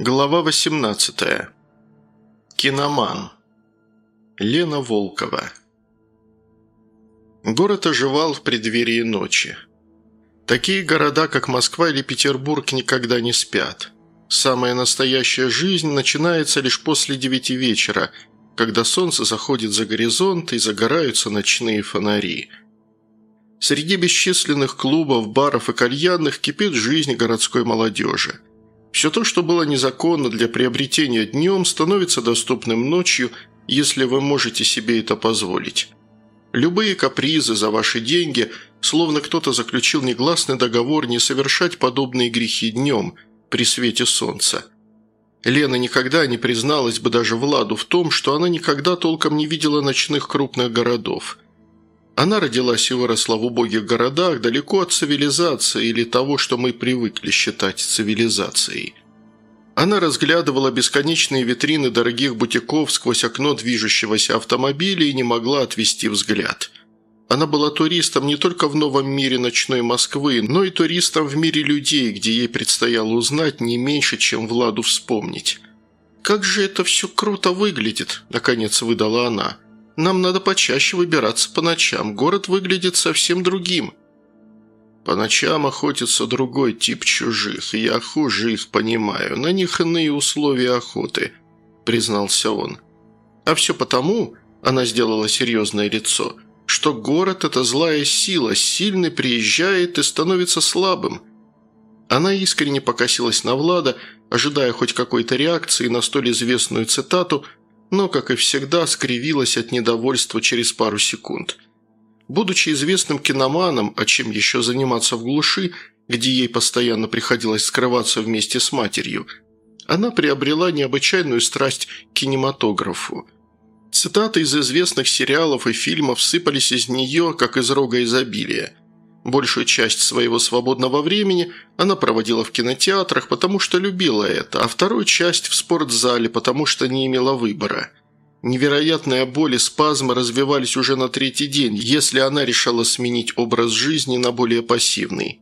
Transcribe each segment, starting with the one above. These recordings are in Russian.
Глава 18. Киноман. Лена Волкова. Город оживал в преддверии ночи. Такие города, как Москва или Петербург, никогда не спят. Самая настоящая жизнь начинается лишь после девяти вечера, когда солнце заходит за горизонт и загораются ночные фонари. Среди бесчисленных клубов, баров и кальянных кипит жизнь городской молодежи – все то, что было незаконно для приобретения днем, становится доступным ночью, если вы можете себе это позволить. Любые капризы за ваши деньги, словно кто-то заключил негласный договор не совершать подобные грехи днем, при свете солнца. Лена никогда не призналась бы даже Владу в том, что она никогда толком не видела ночных крупных городов – она родилась и выросла в убогих городах, далеко от цивилизации или того, что мы привыкли считать цивилизацией. Она разглядывала бесконечные витрины дорогих бутиков сквозь окно движущегося автомобиля и не могла отвести взгляд. Она была туристом не только в новом мире ночной Москвы, но и туристом в мире людей, где ей предстояло узнать не меньше, чем Владу вспомнить. «Как же это все круто выглядит!» – наконец выдала она – нам надо почаще выбираться по ночам. Город выглядит совсем другим». «По ночам охотится другой тип чужих, и я хуже их понимаю. На них иные условия охоты», – признался он. «А все потому», – она сделала серьезное лицо, – «что город – это злая сила, сильный приезжает и становится слабым». Она искренне покосилась на Влада, ожидая хоть какой-то реакции на столь известную цитату – но, как и всегда, скривилась от недовольства через пару секунд. Будучи известным киноманом, а чем еще заниматься в глуши, где ей постоянно приходилось скрываться вместе с матерью, она приобрела необычайную страсть к кинематографу. Цитаты из известных сериалов и фильмов сыпались из нее, как из рога изобилия – Большую часть своего свободного времени она проводила в кинотеатрах, потому что любила это, а вторую часть в спортзале, потому что не имела выбора. Невероятная боль и спазмы развивались уже на третий день, если она решала сменить образ жизни на более пассивный.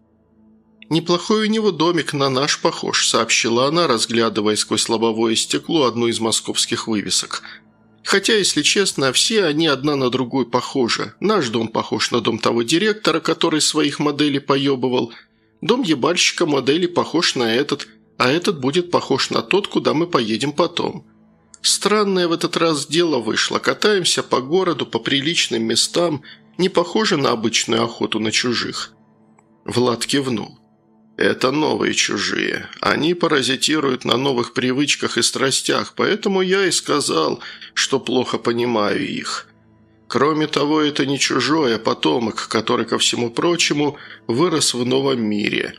«Неплохой у него домик, на наш похож», – сообщила она, разглядывая сквозь лобовое стекло одну из московских вывесок – Хотя, если честно, все они одна на другую похожи. Наш дом похож на дом того директора, который своих моделей поебывал. Дом ебальщика модели похож на этот, а этот будет похож на тот, куда мы поедем потом. Странное в этот раз дело вышло. Катаемся по городу, по приличным местам, не похоже на обычную охоту на чужих. Влад кивнул. Это новые чужие. Они паразитируют на новых привычках и страстях, поэтому я и сказал, что плохо понимаю их. Кроме того, это не чужой, а потомок, который, ко всему прочему, вырос в новом мире.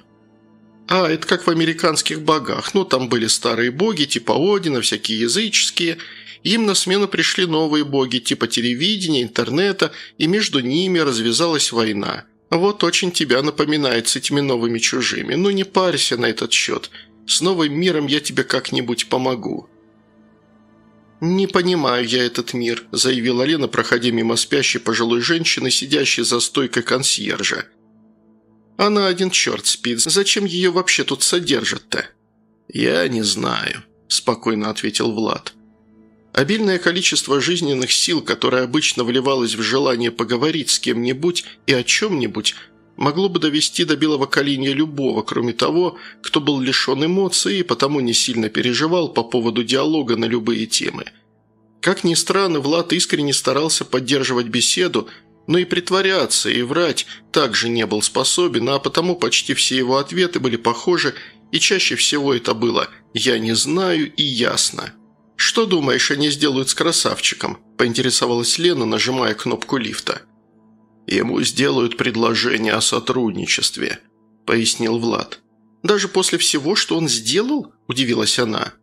А, это как в американских богах. Ну, там были старые боги, типа Одина, всякие языческие. Им на смену пришли новые боги, типа телевидения, интернета, и между ними развязалась война – «Вот очень тебя напоминает с этими новыми чужими. Ну не парься на этот счет. С новым миром я тебе как-нибудь помогу». «Не понимаю я этот мир», – заявила Лена, проходя мимо спящей пожилой женщины, сидящей за стойкой консьержа. «Она один черт спит. Зачем ее вообще тут содержат-то?» «Я не знаю», – спокойно ответил Влад. Обильное количество жизненных сил, которое обычно вливалось в желание поговорить с кем-нибудь и о чем-нибудь, могло бы довести до белого коленя любого, кроме того, кто был лишен эмоций и потому не сильно переживал по поводу диалога на любые темы. Как ни странно, Влад искренне старался поддерживать беседу, но и притворяться, и врать также не был способен, а потому почти все его ответы были похожи, и чаще всего это было «я не знаю» и «ясно». «Что думаешь, они сделают с красавчиком?» – поинтересовалась Лена, нажимая кнопку лифта. «Ему сделают предложение о сотрудничестве», – пояснил Влад. «Даже после всего, что он сделал?» – удивилась она.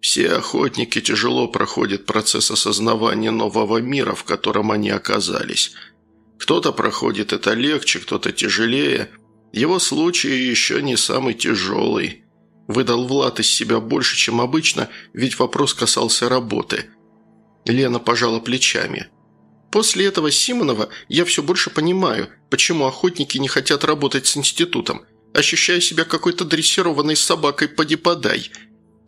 «Все охотники тяжело проходят процесс осознавания нового мира, в котором они оказались. Кто-то проходит это легче, кто-то тяжелее. Его случай еще не самый тяжелый. Выдал Влад из себя больше, чем обычно, ведь вопрос касался работы. Лена пожала плечами. После этого Симонова я все больше понимаю, почему охотники не хотят работать с институтом. Ощущаю себя какой-то дрессированной собакой поди подай.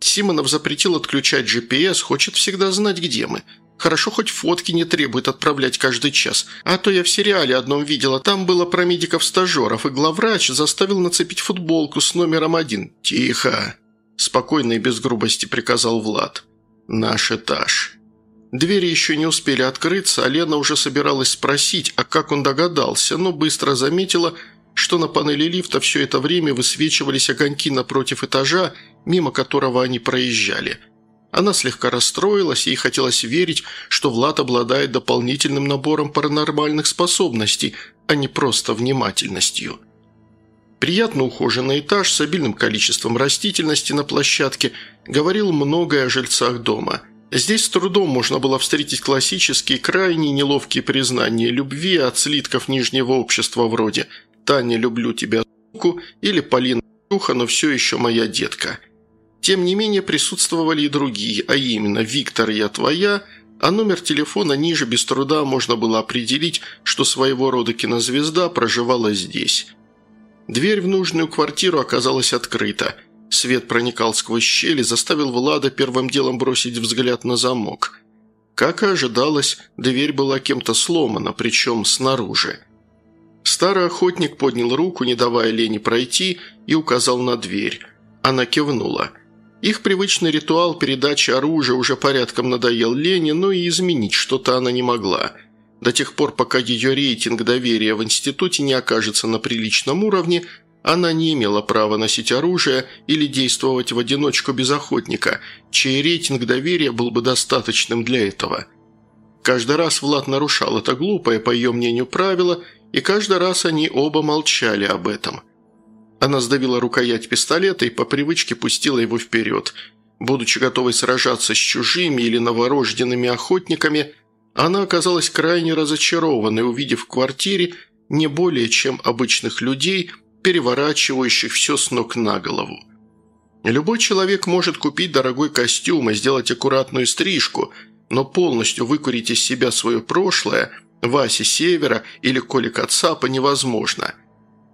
Симонов запретил отключать GPS, хочет всегда знать, где мы. Хорошо, хоть фотки не требует отправлять каждый час. А то я в сериале одном видела, там было про медиков-стажеров, и главврач заставил нацепить футболку с номером один. «Тихо!» – спокойно и без грубости приказал Влад. «Наш этаж». Двери еще не успели открыться, а Лена уже собиралась спросить, а как он догадался, но быстро заметила, что на панели лифта все это время высвечивались огоньки напротив этажа, мимо которого они проезжали. Она слегка расстроилась, ей хотелось верить, что Влад обладает дополнительным набором паранормальных способностей, а не просто внимательностью. Приятно ухоженный этаж с обильным количеством растительности на площадке говорил многое о жильцах дома – Здесь с трудом можно было встретить классические, крайне неловкие признания любви от слитков нижнего общества вроде «Таня, люблю тебя, суку» или «Полина, духа, но все еще моя детка». Тем не менее присутствовали и другие, а именно «Виктор, я твоя», а номер телефона ниже без труда можно было определить, что своего рода кинозвезда проживала здесь. Дверь в нужную квартиру оказалась открыта – Свет проникал сквозь щели, заставил Влада первым делом бросить взгляд на замок. Как и ожидалось, дверь была кем-то сломана, причем снаружи. Старый охотник поднял руку, не давая Лене пройти, и указал на дверь. Она кивнула. Их привычный ритуал передачи оружия уже порядком надоел Лене, но и изменить что-то она не могла. До тех пор, пока ее рейтинг доверия в институте не окажется на приличном уровне, она не имела права носить оружие или действовать в одиночку без охотника, чей рейтинг доверия был бы достаточным для этого. Каждый раз Влад нарушал это глупое, по ее мнению, правило, и каждый раз они оба молчали об этом. Она сдавила рукоять пистолета и по привычке пустила его вперед. Будучи готовой сражаться с чужими или новорожденными охотниками, она оказалась крайне разочарованной, увидев в квартире не более чем обычных людей – переворачивающих все с ног на голову. Любой человек может купить дорогой костюм и сделать аккуратную стрижку, но полностью выкурить из себя свое прошлое, Васи Севера или Коли Кацапа невозможно.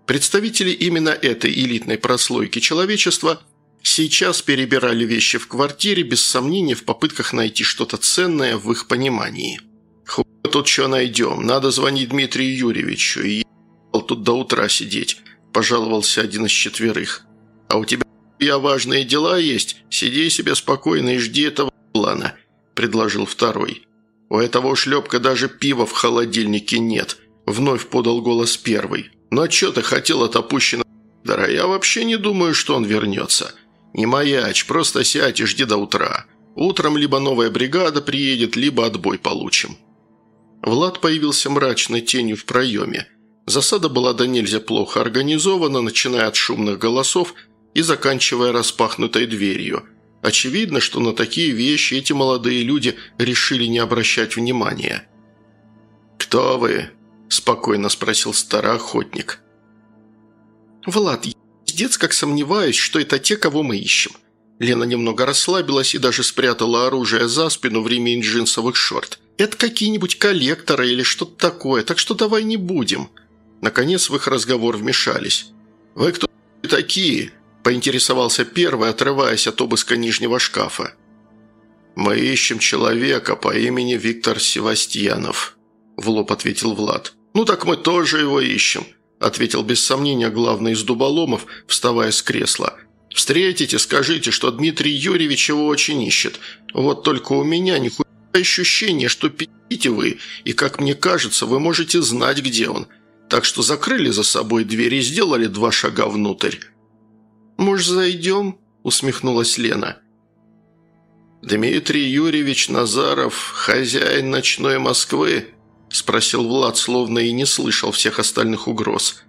Представители именно этой элитной прослойки человечества сейчас перебирали вещи в квартире, без сомнения, в попытках найти что-то ценное в их понимании. «Хуй тут что найдем, надо звонить Дмитрию Юрьевичу и тут до утра сидеть». – пожаловался один из четверых. «А у тебя я важные дела есть? Сиди себе спокойно и жди этого плана», – предложил второй. «У этого шлепка даже пива в холодильнике нет», – вновь подал голос первый. «Ну а что ты хотел от опущенного Дара? Я вообще не думаю, что он вернется. Не маяч, просто сядь и жди до утра. Утром либо новая бригада приедет, либо отбой получим». Влад появился мрачной тенью в проеме – Засада была до нельзя плохо организована, начиная от шумных голосов и заканчивая распахнутой дверью. Очевидно, что на такие вещи эти молодые люди решили не обращать внимания. «Кто вы?» – спокойно спросил старый охотник. «Влад, пиздец как сомневаюсь, что это те, кого мы ищем». Лена немного расслабилась и даже спрятала оружие за спину в ремень джинсовых шорт. «Это какие-нибудь коллекторы или что-то такое, так что давай не будем». Наконец в их разговор вмешались. «Вы кто такие?» – поинтересовался первый, отрываясь от обыска нижнего шкафа. «Мы ищем человека по имени Виктор Севастьянов», – в лоб ответил Влад. «Ну так мы тоже его ищем», – ответил без сомнения главный из дуболомов, вставая с кресла. «Встретите, скажите, что Дмитрий Юрьевич его очень ищет. Вот только у меня нихуя ощущение, что пи***те вы, и, как мне кажется, вы можете знать, где он так что закрыли за собой дверь и сделали два шага внутрь. «Может, зайдем?» – усмехнулась Лена. «Дмитрий Юрьевич Назаров, хозяин ночной Москвы?» – спросил Влад, словно и не слышал всех остальных угроз.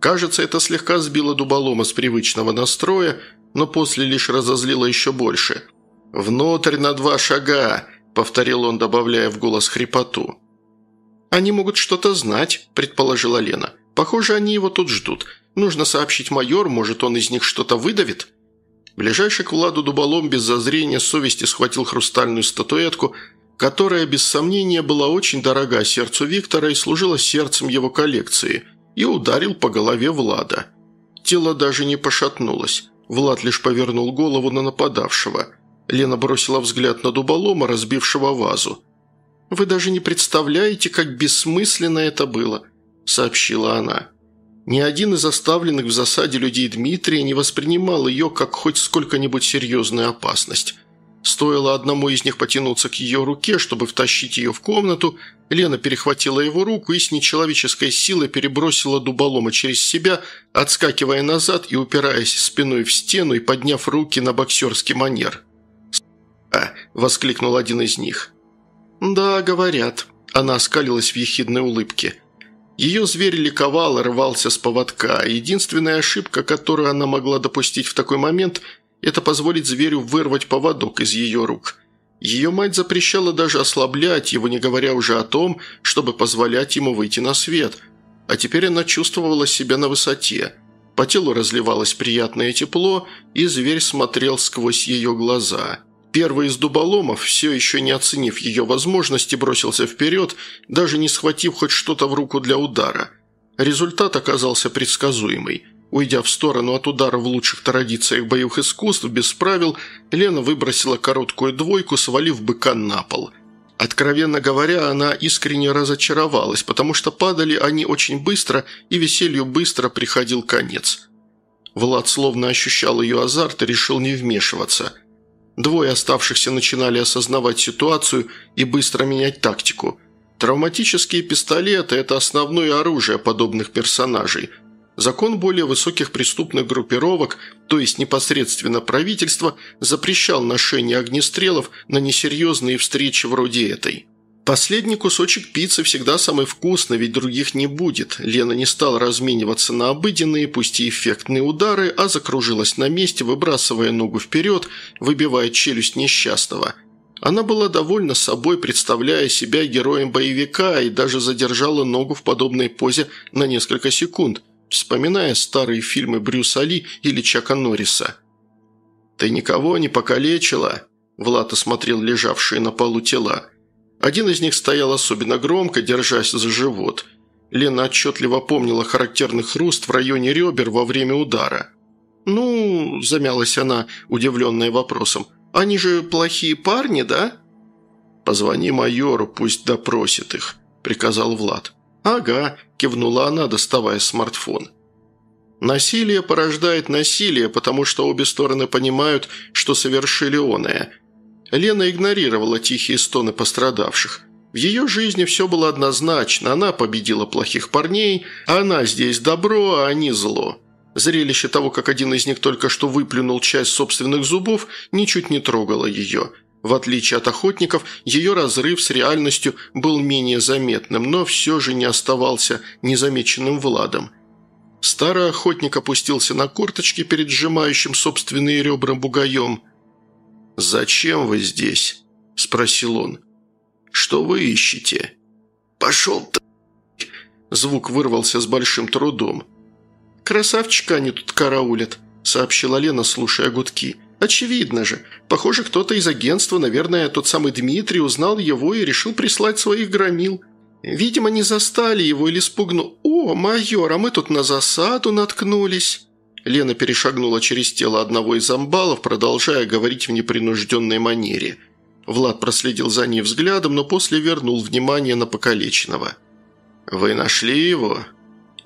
Кажется, это слегка сбило дуболома с привычного настроя, но после лишь разозлило еще больше. «Внутрь на два шага», – повторил он, добавляя в голос хрипоту. «Они могут что-то знать», – предположила Лена. «Похоже, они его тут ждут. Нужно сообщить майор, может, он из них что-то выдавит?» Ближайший к Владу дуболом без зазрения совести схватил хрустальную статуэтку, которая, без сомнения, была очень дорога сердцу Виктора и служила сердцем его коллекции, и ударил по голове Влада. Тело даже не пошатнулось. Влад лишь повернул голову на нападавшего. Лена бросила взгляд на дуболома, разбившего вазу. «Вы даже не представляете, как бессмысленно это было», – сообщила она. Ни один из оставленных в засаде людей Дмитрия не воспринимал ее как хоть сколько-нибудь серьезную опасность. Стоило одному из них потянуться к ее руке, чтобы втащить ее в комнату, Лена перехватила его руку и с нечеловеческой силой перебросила дуболома через себя, отскакивая назад и упираясь спиной в стену и подняв руки на боксерский манер. «С***а!» – воскликнул один из них. «Да, говорят». Она оскалилась в ехидной улыбке. Ее зверь ликовал рвался с поводка. Единственная ошибка, которую она могла допустить в такой момент – это позволит зверю вырвать поводок из ее рук. Ее мать запрещала даже ослаблять его, не говоря уже о том, чтобы позволять ему выйти на свет. А теперь она чувствовала себя на высоте. По телу разливалось приятное тепло, и зверь смотрел сквозь ее глаза. Первый из дуболомов, все еще не оценив ее возможности, бросился вперед, даже не схватив хоть что-то в руку для удара. Результат оказался предсказуемый – Уйдя в сторону от удара в лучших традициях боевых искусств без правил, Лена выбросила короткую двойку, свалив быка на пол. Откровенно говоря, она искренне разочаровалась, потому что падали они очень быстро, и веселью быстро приходил конец. Влад словно ощущал ее азарт и решил не вмешиваться. Двое оставшихся начинали осознавать ситуацию и быстро менять тактику. Травматические пистолеты – это основное оружие подобных персонажей – Закон более высоких преступных группировок, то есть непосредственно правительство, запрещал ношение огнестрелов на несерьезные встречи вроде этой. Последний кусочек пиццы всегда самый вкусный, ведь других не будет. Лена не стала размениваться на обыденные, пусть и эффектные удары, а закружилась на месте, выбрасывая ногу вперед, выбивая челюсть несчастного. Она была довольна собой, представляя себя героем боевика и даже задержала ногу в подобной позе на несколько секунд – вспоминая старые фильмы Брюса Ли или Чака Норриса. «Ты никого не покалечила?» Влад осмотрел лежавшие на полу тела. Один из них стоял особенно громко, держась за живот. Лена отчетливо помнила характерный хруст в районе ребер во время удара. «Ну...» – замялась она, удивленная вопросом. «Они же плохие парни, да?» «Позвони майору, пусть допросит их», – приказал Влад. «Ага», – кивнула она, доставая смартфон. Насилие порождает насилие, потому что обе стороны понимают, что совершили оное. Лена игнорировала тихие стоны пострадавших. В ее жизни все было однозначно, она победила плохих парней, а она здесь добро, а они зло. Зрелище того, как один из них только что выплюнул часть собственных зубов, ничуть не трогало ее – в отличие от охотников, ее разрыв с реальностью был менее заметным, но все же не оставался незамеченным Владом. Старый охотник опустился на корточки перед сжимающим собственные ребра бугаем. «Зачем вы здесь?» – спросил он. «Что вы ищете?» «Пошел ты!» Звук вырвался с большим трудом. «Красавчика они тут караулят», – сообщила Лена, слушая гудки – Очевидно же. Похоже, кто-то из агентства, наверное, тот самый Дмитрий, узнал его и решил прислать своих громил. Видимо, не застали его или спугнул. «О, майор, а мы тут на засаду наткнулись». Лена перешагнула через тело одного из амбалов, продолжая говорить в непринужденной манере. Влад проследил за ней взглядом, но после вернул внимание на покалеченного. «Вы нашли его?»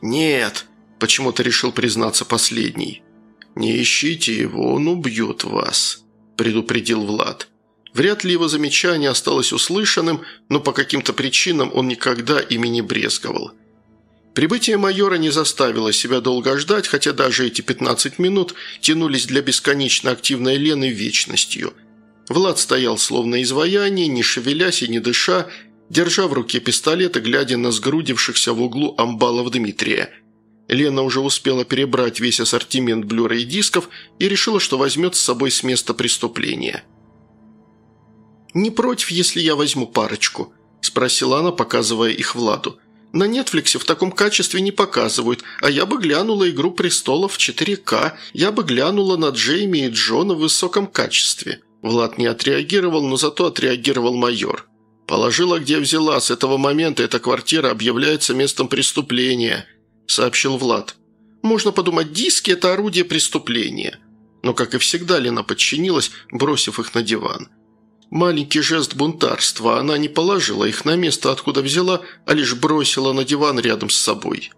«Нет», – почему-то решил признаться последний. «Не ищите его, он убьет вас», – предупредил Влад. Вряд ли его замечание осталось услышанным, но по каким-то причинам он никогда ими не брезговал. Прибытие майора не заставило себя долго ждать, хотя даже эти 15 минут тянулись для бесконечно активной Лены вечностью. Влад стоял словно изваяние, не шевелясь и не дыша, держа в руке пистолет и глядя на сгрудившихся в углу амбалов Дмитрия – Лена уже успела перебрать весь ассортимент блюрей дисков и решила, что возьмет с собой с места преступления. «Не против, если я возьму парочку?» – спросила она, показывая их Владу. «На Нетфликсе в таком качестве не показывают, а я бы глянула «Игру престолов» в 4К, я бы глянула на Джейми и Джона в высоком качестве». Влад не отреагировал, но зато отреагировал майор. «Положила, где взяла. С этого момента эта квартира объявляется местом преступления», – сообщил Влад. «Можно подумать, диски – это орудие преступления». Но, как и всегда, Лена подчинилась, бросив их на диван. Маленький жест бунтарства, она не положила их на место, откуда взяла, а лишь бросила на диван рядом с собой.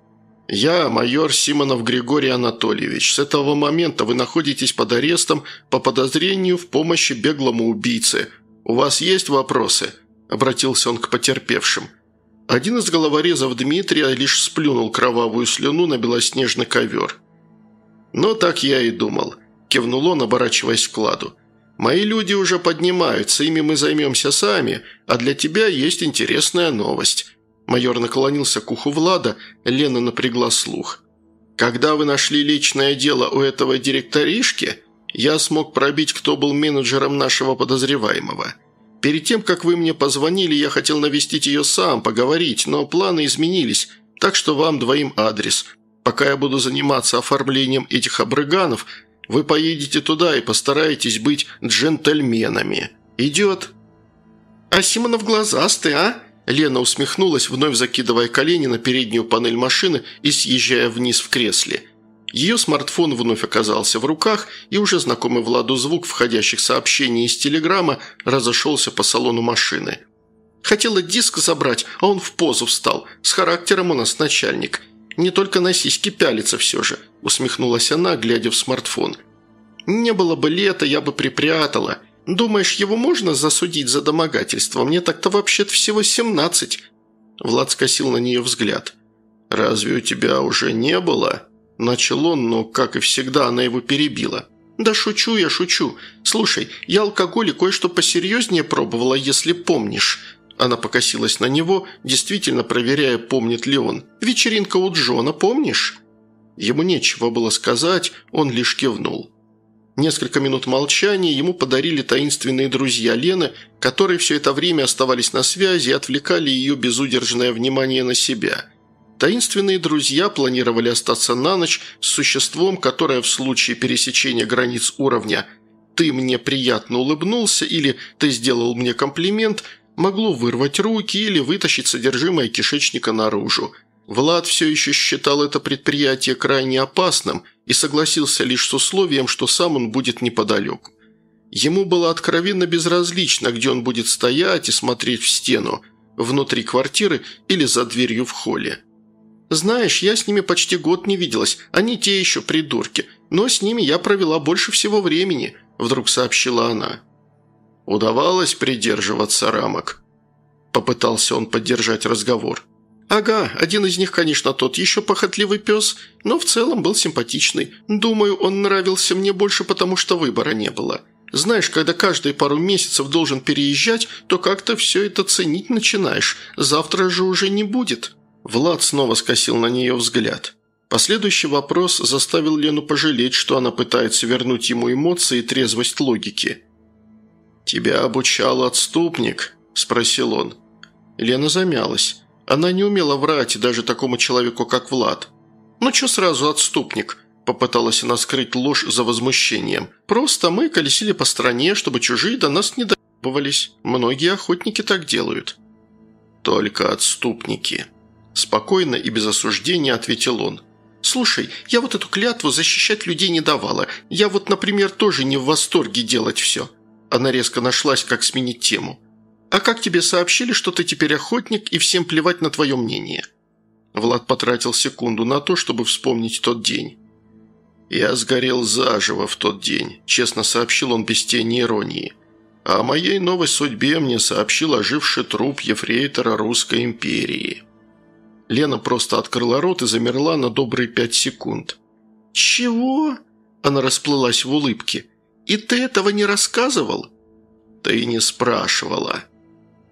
«Я майор Симонов Григорий Анатольевич. С этого момента вы находитесь под арестом по подозрению в помощи беглому убийце. У вас есть вопросы?» – обратился он к потерпевшим. Один из головорезов Дмитрия лишь сплюнул кровавую слюну на белоснежный ковер. «Но так я и думал», – кивнул он, оборачиваясь к кладу. «Мои люди уже поднимаются, ими мы займемся сами, а для тебя есть интересная новость». Майор наклонился к уху Влада, Лена напрягла слух. «Когда вы нашли личное дело у этого директоришки, я смог пробить, кто был менеджером нашего подозреваемого. Перед тем, как вы мне позвонили, я хотел навестить ее сам, поговорить, но планы изменились, так что вам двоим адрес. Пока я буду заниматься оформлением этих обрыганов, вы поедете туда и постараетесь быть джентльменами. Идет?» «А Симонов глазастый, а?» Лена усмехнулась, вновь закидывая колени на переднюю панель машины и съезжая вниз в кресле – ее смартфон вновь оказался в руках, и уже знакомый Владу звук входящих сообщений из телеграмма разошелся по салону машины. Хотела диск забрать, а он в позу встал. С характером у нас начальник. Не только на сиськи пялится все же», – усмехнулась она, глядя в смартфон. «Не было бы лета, я бы припрятала. Думаешь, его можно засудить за домогательство? Мне так-то вообще-то всего семнадцать». Влад скосил на нее взгляд. «Разве у тебя уже не было?» Начал он, но, как и всегда, она его перебила. «Да шучу я, шучу. Слушай, я алкоголь и кое-что посерьезнее пробовала, если помнишь». Она покосилась на него, действительно проверяя, помнит ли он. «Вечеринка у Джона, помнишь?» Ему нечего было сказать, он лишь кивнул. Несколько минут молчания ему подарили таинственные друзья Лены, которые все это время оставались на связи и отвлекали ее безудержное внимание на себя – Таинственные друзья планировали остаться на ночь с существом, которое в случае пересечения границ уровня «ты мне приятно улыбнулся» или «ты сделал мне комплимент» могло вырвать руки или вытащить содержимое кишечника наружу. Влад все еще считал это предприятие крайне опасным и согласился лишь с условием, что сам он будет неподалеку. Ему было откровенно безразлично, где он будет стоять и смотреть в стену, внутри квартиры или за дверью в холле. «Знаешь, я с ними почти год не виделась, они те еще придурки, но с ними я провела больше всего времени», – вдруг сообщила она. «Удавалось придерживаться рамок?» Попытался он поддержать разговор. «Ага, один из них, конечно, тот еще похотливый пес, но в целом был симпатичный. Думаю, он нравился мне больше, потому что выбора не было. Знаешь, когда каждые пару месяцев должен переезжать, то как-то все это ценить начинаешь. Завтра же уже не будет». Влад снова скосил на нее взгляд. Последующий вопрос заставил Лену пожалеть, что она пытается вернуть ему эмоции и трезвость логики. «Тебя обучал отступник?» – спросил он. Лена замялась. Она не умела врать даже такому человеку, как Влад. «Ну что сразу отступник?» – попыталась она скрыть ложь за возмущением. «Просто мы колесили по стране, чтобы чужие до нас не доебывались. Многие охотники так делают». «Только отступники», Спокойно и без осуждения ответил он. «Слушай, я вот эту клятву защищать людей не давала. Я вот, например, тоже не в восторге делать все». Она резко нашлась, как сменить тему. «А как тебе сообщили, что ты теперь охотник и всем плевать на твое мнение?» Влад потратил секунду на то, чтобы вспомнить тот день. «Я сгорел заживо в тот день», – честно сообщил он без тени иронии. «А о моей новой судьбе мне сообщил оживший труп ефрейтора Русской империи». Лена просто открыла рот и замерла на добрые пять секунд. «Чего?» – она расплылась в улыбке. «И ты этого не рассказывал?» «Ты не спрашивала».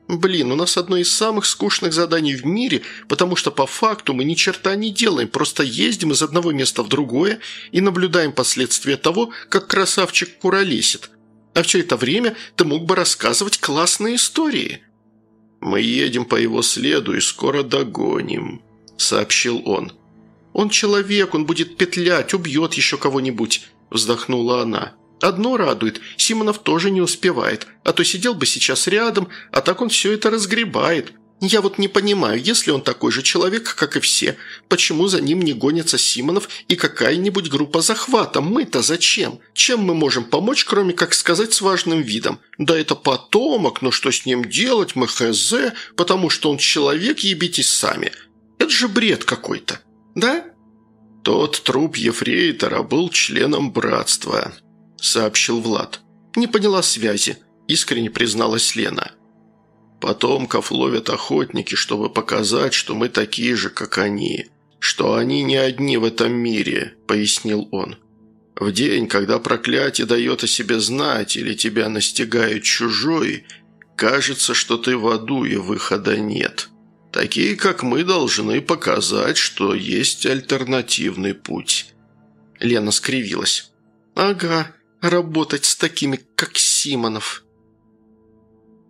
«Блин, у нас одно из самых скучных заданий в мире, потому что по факту мы ни черта не делаем, просто ездим из одного места в другое и наблюдаем последствия того, как красавчик куролесит. А все это время ты мог бы рассказывать классные истории». «Мы едем по его следу и скоро догоним», – сообщил он. «Он человек, он будет петлять, убьет еще кого-нибудь», – вздохнула она. «Одно радует, Симонов тоже не успевает, а то сидел бы сейчас рядом, а так он все это разгребает. Я вот не понимаю, если он такой же человек, как и все, почему за ним не гонится Симонов и какая-нибудь группа захвата? Мы-то зачем? Чем мы можем помочь, кроме как сказать с важным видом? Да это потомок, но что с ним делать, мы хз, потому что он человек, ебитесь сами. Это же бред какой-то, да?» «Тот труп ефрейтора был членом братства», – сообщил Влад. «Не поняла связи», – искренне призналась Лена. Потомков ловят охотники, чтобы показать, что мы такие же, как они. Что они не одни в этом мире», – пояснил он. «В день, когда проклятие дает о себе знать или тебя настигает чужой, кажется, что ты в аду и выхода нет. Такие, как мы, должны показать, что есть альтернативный путь». Лена скривилась. «Ага, работать с такими, как Симонов».